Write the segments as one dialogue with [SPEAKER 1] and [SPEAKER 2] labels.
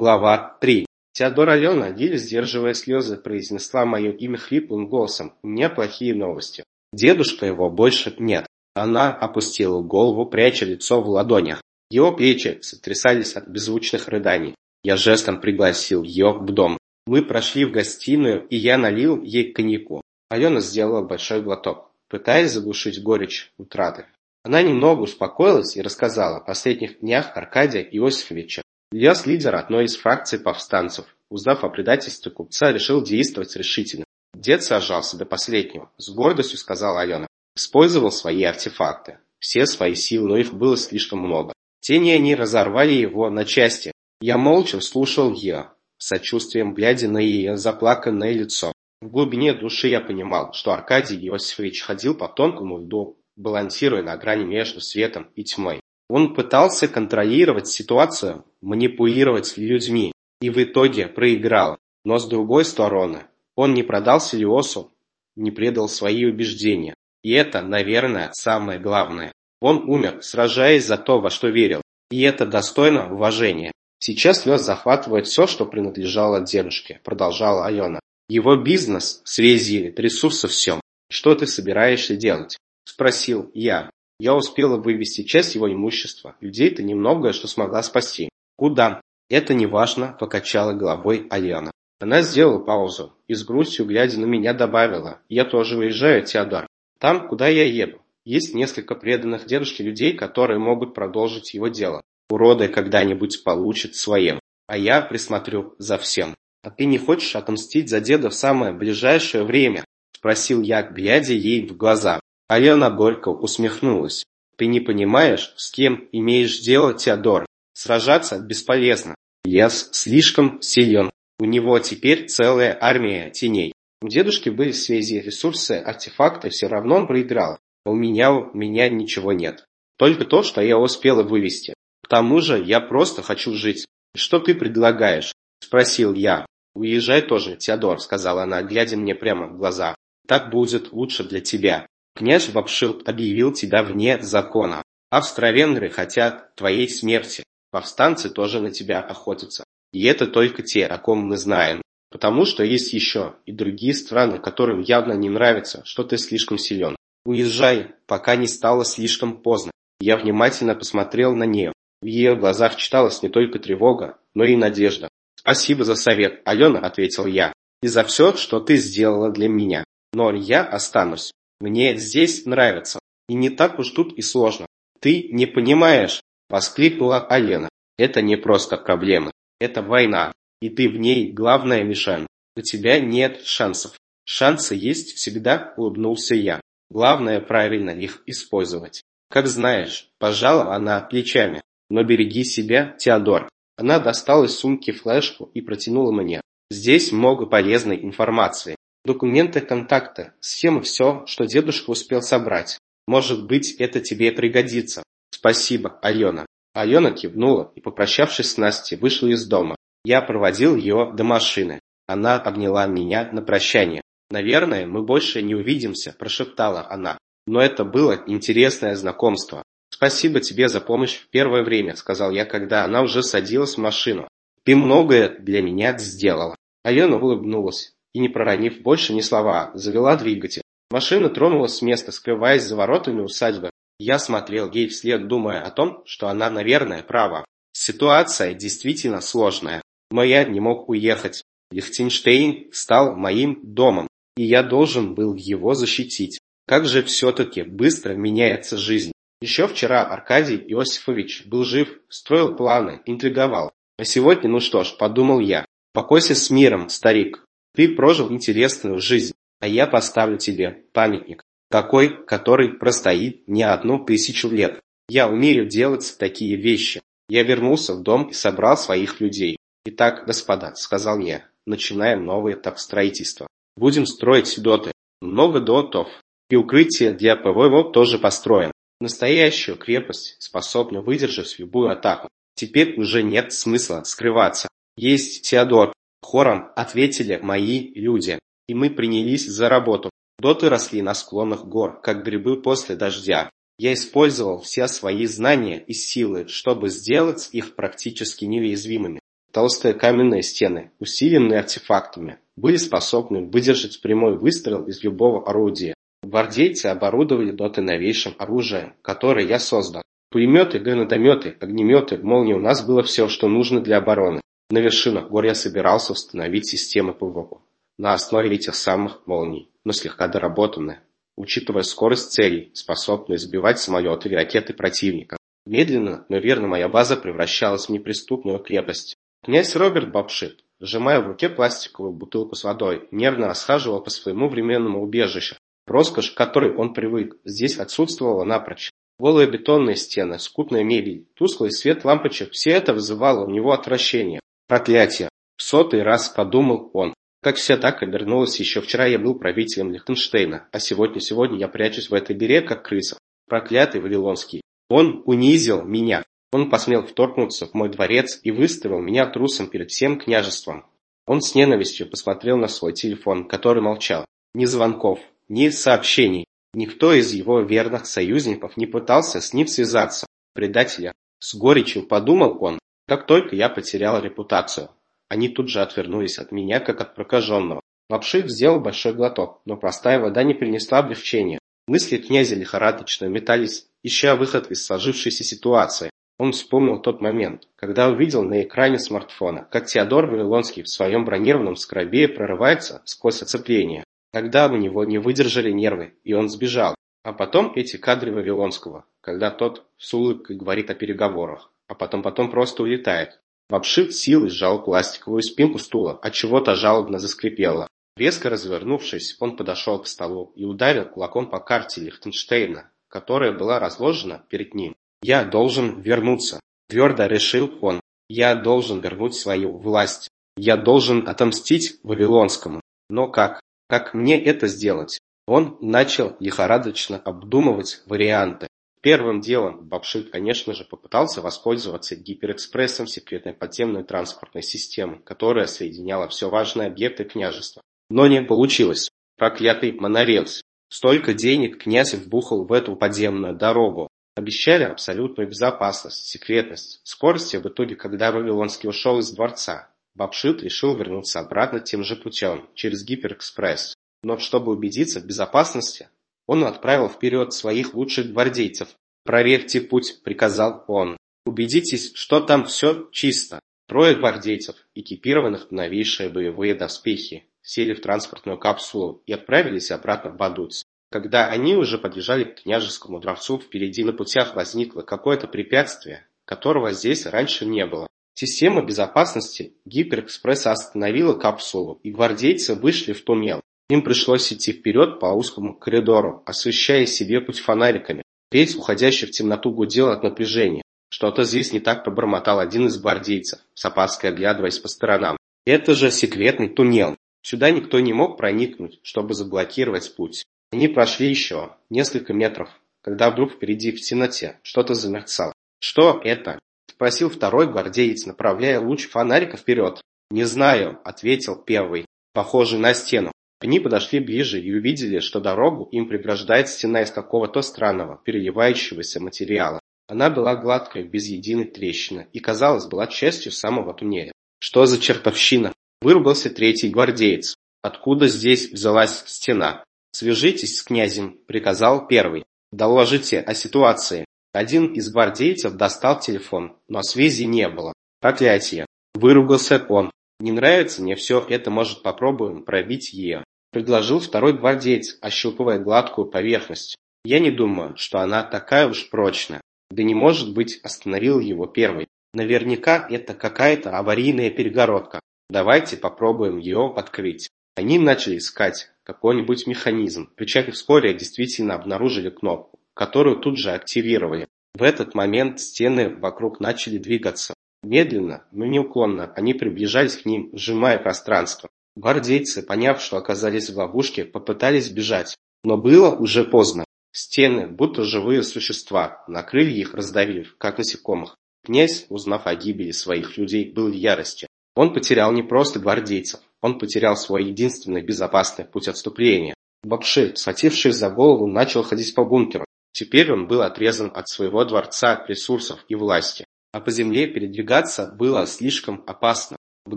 [SPEAKER 1] Глава 3. Теодора Алена, еле сдерживая слезы, произнесла мое имя хриплым голосом. У плохие новости. Дедушка его больше нет. Она опустила голову, пряча лицо в ладонях. Его плечи сотрясались от беззвучных рыданий. Я жестом пригласил ее в дом. Мы прошли в гостиную, и я налил ей коньяку. Алена сделала большой глоток, пытаясь заглушить горечь утраты. Она немного успокоилась и рассказала о последних днях Аркадия Иосифовича, Ильяс, лидер одной из фракций повстанцев, узнав о предательстве купца, решил действовать решительно. Дед сражался до последнего, с гордостью сказала Алена. Использовал свои артефакты, все свои силы, но их было слишком много. Тени они разорвали его на части. Я молча слушал ее, сочувствием глядя на ее заплаканное лицо. В глубине души я понимал, что Аркадий Иосифович ходил по тонкому льду, балансируя на грани между светом и тьмой. Он пытался контролировать ситуацию, манипулировать людьми и в итоге проиграл. Но с другой стороны, он не продался Лиосу, не предал свои убеждения. И это, наверное, самое главное. Он умер, сражаясь за то, во что верил. И это достойно уважения. Сейчас Лёс захватывает все, что принадлежало дедушке, продолжала Алена. Его бизнес, связи, ресурсы всем. Что ты собираешься делать? Спросил я. Я успела вывести часть его имущества. Людей-то немного, что смогла спасти. Куда? Это не важно, покачала головой Аяна. Она сделала паузу и с грустью, глядя на меня, добавила. Я тоже уезжаю, Теодор. Там, куда я еду. Есть несколько преданных дедушке людей, которые могут продолжить его дело. Уроды когда-нибудь получат свое. А я присмотрю за всем. А ты не хочешь отомстить за деда в самое ближайшее время? Спросил я, глядя ей в глаза. Алена горько усмехнулась. «Ты не понимаешь, с кем имеешь дело, Теодор? Сражаться бесполезно. Лес слишком силен. У него теперь целая армия теней. У дедушки были связи, ресурсы, артефакты, все равно он проиграл. А у меня, у меня ничего нет. Только то, что я успела вывести. К тому же я просто хочу жить. Что ты предлагаешь? Спросил я. Уезжай тоже, Теодор, сказала она, глядя мне прямо в глаза. Так будет лучше для тебя. Князь Вапшил объявил тебя вне закона. Австро-венгры хотят твоей смерти. Повстанцы тоже на тебя охотятся. И это только те, о ком мы знаем. Потому что есть еще и другие страны, которым явно не нравится, что ты слишком силен. Уезжай, пока не стало слишком поздно. Я внимательно посмотрел на нее. В ее глазах читалась не только тревога, но и надежда. «Спасибо за совет, Алена», — ответил я, — «и за все, что ты сделала для меня. Но я останусь. Мне здесь нравится. И не так уж тут и сложно. Ты не понимаешь, воскликнула Алена. Это не просто проблема. Это война. И ты в ней главная мишень. У тебя нет шансов. Шансы есть всегда, улыбнулся я. Главное правильно их использовать. Как знаешь, пожала она плечами. Но береги себя, Теодор. Она достала из сумки флешку и протянула мне. Здесь много полезной информации. Документы контакта, схемы все, что дедушка успел собрать. Может быть, это тебе пригодится. Спасибо, Алена. Алена кивнула и, попрощавшись с Настей, вышла из дома. Я проводил ее до машины. Она обняла меня на прощание. «Наверное, мы больше не увидимся», – прошептала она. «Но это было интересное знакомство. Спасибо тебе за помощь в первое время», – сказал я, когда она уже садилась в машину. «Ты многое для меня сделала». Алена улыбнулась и, не проронив больше ни слова, завела двигатель. Машина тронулась с места, скрываясь за воротами усадьбы. Я смотрел ей вслед, думая о том, что она, наверное, права. Ситуация действительно сложная, но я не мог уехать. Лихтенштейн стал моим домом, и я должен был его защитить. Как же все-таки быстро меняется жизнь. Еще вчера Аркадий Иосифович был жив, строил планы, интриговал. А сегодня, ну что ж, подумал я, покойся с миром, старик. Ты прожил интересную жизнь, а я поставлю тебе памятник, такой, который простоит не одну тысячу лет. Я умею делать такие вещи. Я вернулся в дом и собрал своих людей. Итак, господа, сказал я, начинаем новый этап строительства. Будем строить доты. Много дотов. И укрытие для ПВО тоже построим. Настоящую крепость, способную выдержать любую атаку. Теперь уже нет смысла скрываться. Есть Теодор, Хором ответили мои люди, и мы принялись за работу. Доты росли на склонах гор, как грибы после дождя. Я использовал все свои знания и силы, чтобы сделать их практически неуязвимыми. толстые каменные стены, усиленные артефактами, были способны выдержать прямой выстрел из любого орудия. Гвардейцы оборудовали доты новейшим оружием, которое я создал. Пулеметы, гранатометы, огнеметы, молнии у нас было все, что нужно для обороны. На вершинах гор я собирался установить системы ПВО на основе этих самых молний, но слегка доработанные, учитывая скорость целей, способные сбивать самолеты и ракеты противника. Медленно, но верно моя база превращалась в неприступную крепость. Князь Роберт Бабшит, сжимая в руке пластиковую бутылку с водой, нервно расхаживал по своему временному убежищу. Роскошь, к которой он привык, здесь отсутствовала напрочь. Голые бетонные стены, скудная мебель, тусклый свет лампочек – все это вызывало у него отвращение. Проклятие! В сотый раз подумал он. Как все так обернулось, еще вчера я был правителем Лихтенштейна, а сегодня-сегодня я прячусь в этой дыре, как крыса. Проклятый Вавилонский. Он унизил меня. Он посмел вторгнуться в мой дворец и выставил меня трусом перед всем княжеством. Он с ненавистью посмотрел на свой телефон, который молчал. Ни звонков, ни сообщений. Никто из его верных союзников не пытался с ним связаться. Предателя. С горечью подумал он, как только я потерял репутацию. Они тут же отвернулись от меня, как от прокаженного. Лапшик сделал большой глоток, но простая вода не принесла облегчения. Мысли князя лихорадочно метались, ища выход из сложившейся ситуации. Он вспомнил тот момент, когда увидел на экране смартфона, как Теодор Вавилонский в своем бронированном скоробее прорывается сквозь оцепление. Тогда у него не выдержали нервы, и он сбежал. А потом эти кадры Вавилонского, когда тот с улыбкой говорит о переговорах, а потом-потом просто улетает. Вапшит силой сжал пластиковую спинку стула, от чего-то жалобно заскрипело. Резко развернувшись, он подошел к столу и ударил кулаком по карте Лихтенштейна, которая была разложена перед ним. «Я должен вернуться», – твердо решил он. «Я должен вернуть свою власть. Я должен отомстить Вавилонскому. Но как? Как мне это сделать? Он начал лихорадочно обдумывать варианты. Первым делом Бабшит, конечно же, попытался воспользоваться гиперэкспрессом секретной подземной транспортной системы, которая соединяла все важные объекты княжества. Но не получилось. Проклятый монорельс. Столько денег князь вбухал в эту подземную дорогу. Обещали абсолютную безопасность, секретность, скорость, и в итоге, когда Вавилонский ушел из дворца, Бабшит решил вернуться обратно тем же путем, через гиперэкспресс. Но чтобы убедиться в безопасности, он отправил вперед своих лучших гвардейцев. «Проверьте путь», — приказал он. «Убедитесь, что там все чисто». Трое гвардейцев, экипированных в новейшие боевые доспехи, сели в транспортную капсулу и отправились обратно в Бадуц. Когда они уже подъезжали к княжескому дворцу, впереди на путях возникло какое-то препятствие, которого здесь раньше не было. Система безопасности Гиперэкспресса остановила капсулу, и гвардейцы вышли в туннел. Им пришлось идти вперед по узкому коридору, освещая себе путь фонариками. Рельс, уходящий в темноту, гудел от напряжения. Что-то здесь не так пробормотал один из гвардейцев, с опаской оглядываясь по сторонам. Это же секретный туннел. Сюда никто не мог проникнуть, чтобы заблокировать путь. Они прошли еще несколько метров, когда вдруг впереди в темноте что-то замерцало. «Что это?» Спросил второй гвардеец, направляя луч фонарика вперед. «Не знаю», — ответил первый, похожий на стену. Они подошли ближе и увидели, что дорогу им преграждает стена из какого-то странного, переливающегося материала. Она была гладкой, без единой трещины, и, казалось, была частью самого туннеля. «Что за чертовщина?» – выругался третий гвардеец. «Откуда здесь взялась стена?» «Свяжитесь с князем», – приказал первый. «Доложите о ситуации». Один из гвардейцев достал телефон, но связи не было. Проклятие. Выругался он. Не нравится мне все это, может попробуем пробить ее. Предложил второй гвардеец, ощупывая гладкую поверхность. Я не думаю, что она такая уж прочная. Да не может быть, остановил его первый. Наверняка это какая-то аварийная перегородка. Давайте попробуем ее открыть. Они начали искать какой-нибудь механизм, причем вскоре действительно обнаружили кнопку которую тут же активировали. В этот момент стены вокруг начали двигаться. Медленно, но неуклонно они приближались к ним, сжимая пространство. Гвардейцы, поняв, что оказались в ловушке, попытались бежать. Но было уже поздно. Стены, будто живые существа, накрыли их, раздавив, как насекомых. Князь, узнав о гибели своих людей, был в ярости. Он потерял не просто гвардейцев, он потерял свой единственный безопасный путь отступления. Бабши, схватившись за голову, начал ходить по бункеру. Теперь он был отрезан от своего дворца, ресурсов и власти. а по земле передвигаться было слишком опасно. В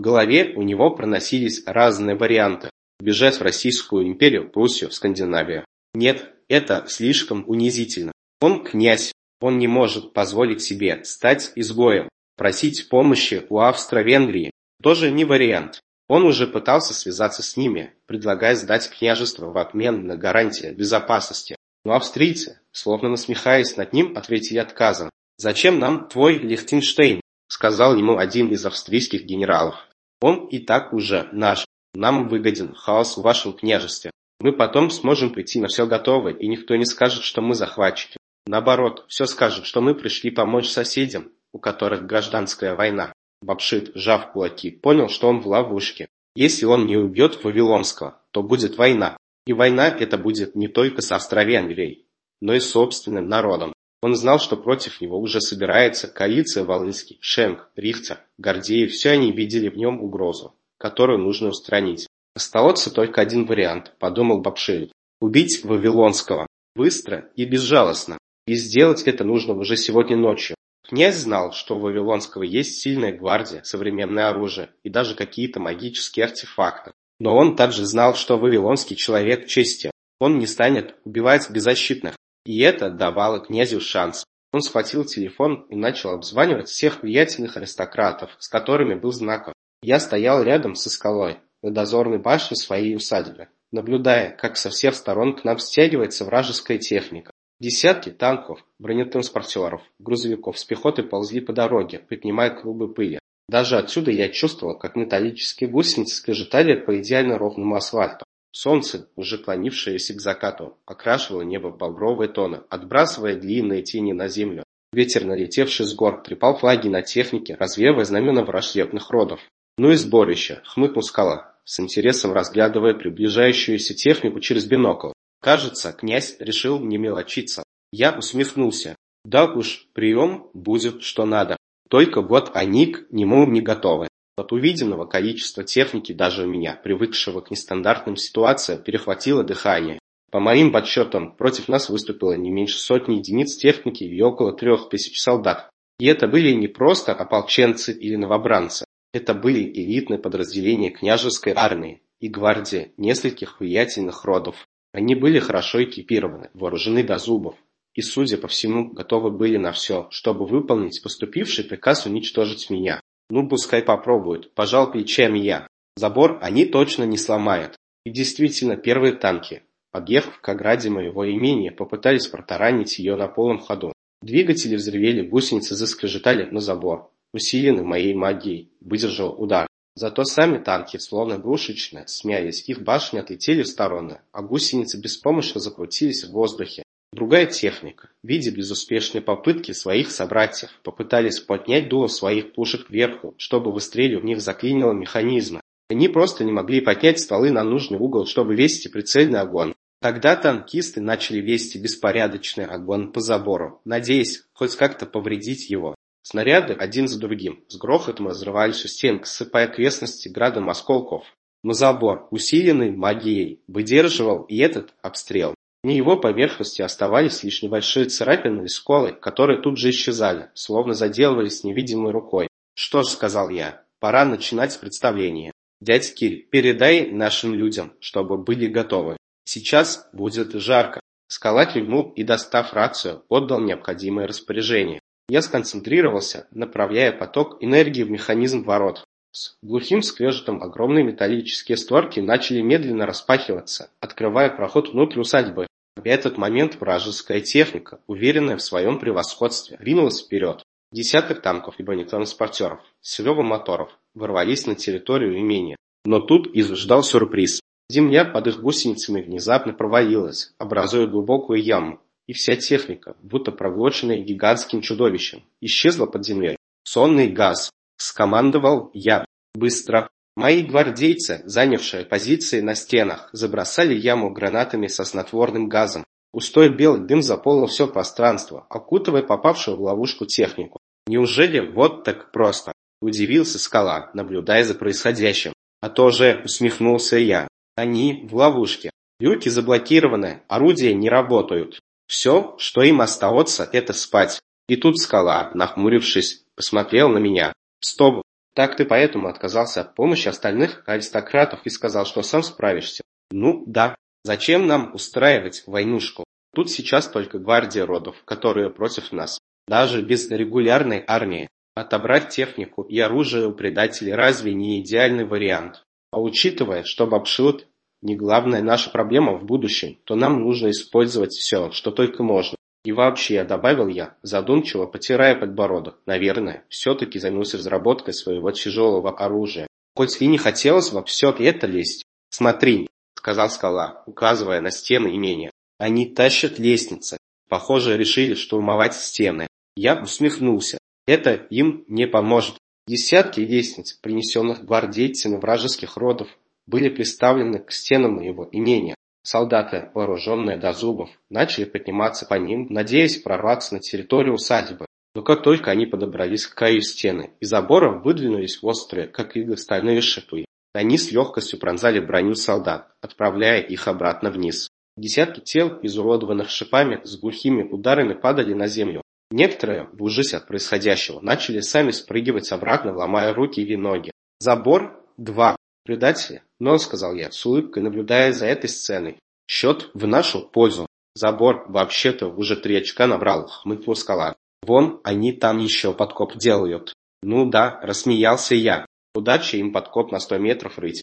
[SPEAKER 1] голове у него проносились разные варианты. Бежать в Российскую империю, Пруссию, Скандинавию. Нет, это слишком унизительно. Он князь, он не может позволить себе стать изгоем. Просить помощи у Австро-Венгрии тоже не вариант. Он уже пытался связаться с ними, предлагая сдать княжество в обмен на гарантии безопасности. Но австрийцы, словно насмехаясь над ним, ответили отказом. «Зачем нам твой Лихтенштейн?» – сказал ему один из австрийских генералов. «Он и так уже наш. Нам выгоден хаос в вашем княжестве. Мы потом сможем прийти на все готовое, и никто не скажет, что мы захватчики. Наоборот, все скажут, что мы пришли помочь соседям, у которых гражданская война. Бабшит, сжав кулаки, понял, что он в ловушке. Если он не убьет Вавилонского, то будет война. И война это будет не только с Австро-Венгрией, но и собственным народом. Он знал, что против него уже собирается коалиция Волынский, Шенк, Рихтер, Гордеев. Все они видели в нем угрозу, которую нужно устранить. Остается только один вариант, подумал Бабширин. Убить Вавилонского. Быстро и безжалостно. И сделать это нужно уже сегодня ночью. Князь знал, что у Вавилонского есть сильная гвардия, современное оружие и даже какие-то магические артефакты. Но он также знал, что Вавилонский человек чести. Он не станет убивать беззащитных. И это давало князю шанс. Он схватил телефон и начал обзванивать всех влиятельных аристократов, с которыми был знаком. Я стоял рядом со скалой, на дозорной башне своей усадьбы, наблюдая, как со всех сторон к нам стягивается вражеская техника. Десятки танков, бронетранспортеров, грузовиков с пехотой ползли по дороге, поднимая клубы пыли. Даже отсюда я чувствовал, как металлические гусеницы скрежетали по идеально ровному асфальту. Солнце, уже клонившееся к закату, окрашивало небо в багровые тоны, отбрасывая длинные тени на землю. Ветер, налетевший с гор, трепал флаги на технике, развеивая знамена враждебных родов. «Ну и сборище!» — хмыкнул скала, с интересом разглядывая приближающуюся технику через бинокль. Кажется, князь решил не мелочиться. Я усмехнулся. Да уж, прием будет что надо. Только вот они к нему не готовы. От увиденного количества техники даже у меня, привыкшего к нестандартным ситуациям, перехватило дыхание. По моим подсчетам, против нас выступило не меньше сотни единиц техники и около трех тысяч солдат. И это были не просто ополченцы или новобранцы. Это были элитные подразделения княжеской армии и гвардии нескольких влиятельных родов. Они были хорошо экипированы, вооружены до зубов, и, судя по всему, готовы были на все, чтобы выполнить поступивший приказ уничтожить меня. Ну, пускай попробуют, пожал плечами я. Забор они точно не сломают. И действительно, первые танки, подъехав к ограде моего имения, попытались протаранить ее на полном ходу. Двигатели взревели, гусеницы заскрежетали, но забор, усиленный моей магией, выдержал удар. Зато сами танки, словно игрушечные, смялись, их башни отлетели в стороны, а гусеницы беспомощно закрутились в воздухе. Другая техника, видя безуспешные попытки своих собратьев, попытались поднять дуло своих пушек кверху, чтобы выстрелив в них заклинило механизмы. Они просто не могли поднять стволы на нужный угол, чтобы вести прицельный огонь. Тогда танкисты начали вести беспорядочный огонь по забору, надеясь хоть как-то повредить его. Снаряды один за другим с грохотом разрывались у стен, сыпая окрестности градом осколков. Но забор, усиленный магией, выдерживал и этот обстрел. На его поверхности оставались лишь небольшие царапины и сколы, которые тут же исчезали, словно заделывались невидимой рукой. «Что ж», — сказал я, — «пора начинать представление. Дядь Кирь, передай нашим людям, чтобы были готовы. Сейчас будет жарко». Скала кивнул и, достав рацию, отдал необходимое распоряжение. Я сконцентрировался, направляя поток энергии в механизм ворот. С глухим скрежетом огромные металлические створки начали медленно распахиваться, открывая проход внутрь усадьбы. В этот момент вражеская техника, уверенная в своем превосходстве, ринулась вперед. Десяток танков и бронетранспортеров с ревом моторов ворвались на территорию имения. Но тут их ждал сюрприз. Земля под их гусеницами внезапно провалилась, образуя глубокую яму и вся техника, будто проглоченная гигантским чудовищем, исчезла под землей. Сонный газ. Скомандовал я. Быстро. Мои гвардейцы, занявшие позиции на стенах, забросали яму гранатами со снотворным газом. Густой белый дым заполнил все пространство, окутывая попавшую в ловушку технику. Неужели вот так просто? Удивился скала, наблюдая за происходящим. А то же усмехнулся я. Они в ловушке. Люки заблокированы, орудия не работают. Все, что им остается, это спать. И тут скала, нахмурившись, посмотрел на меня. Стоп, так ты поэтому отказался от помощи остальных аристократов и сказал, что сам справишься? Ну, да. Зачем нам устраивать войнушку? Тут сейчас только гвардия родов, которые против нас. Даже без регулярной армии. Отобрать технику и оружие у предателей разве не идеальный вариант? А учитывая, что Бабшут не главная наша проблема в будущем, то нам нужно использовать все, что только можно. И вообще, добавил я, задумчиво потирая подбородок, наверное, все-таки займусь разработкой своего тяжелого оружия. Хоть и не хотелось во все это лезть. Смотри, сказал скала, указывая на стены имения. Они тащат лестницы. Похоже, решили штурмовать стены. Я усмехнулся. Это им не поможет. Десятки лестниц, принесенных гвардейцами вражеских родов, были приставлены к стенам моего имения. Солдаты, вооруженные до зубов, начали подниматься по ним, надеясь прорваться на территорию усадьбы. Но как только они подобрались к краю стены, из забора выдвинулись острые, как иглы, стальные шипы. Они с легкостью пронзали броню солдат, отправляя их обратно вниз. Десятки тел, изуродованных шипами, с глухими ударами падали на землю. Некоторые, в от происходящего, начали сами спрыгивать обратно, ломая руки и ноги. Забор два. Предатели, но, сказал я, с улыбкой наблюдая за этой сценой. Счет в нашу пользу. Забор вообще-то уже три очка набрал, хмыкнул скала. Вон, они там еще подкоп делают. Ну да, рассмеялся я. Удачи им подкоп на сто метров рыть.